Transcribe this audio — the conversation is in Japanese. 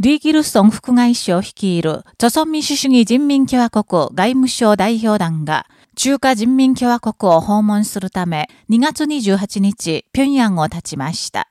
リー・ギルソン副外相率いる、朝鮮民主主義人民共和国外務省代表団が、中華人民共和国を訪問するため、2月28日、平壌を立ちました。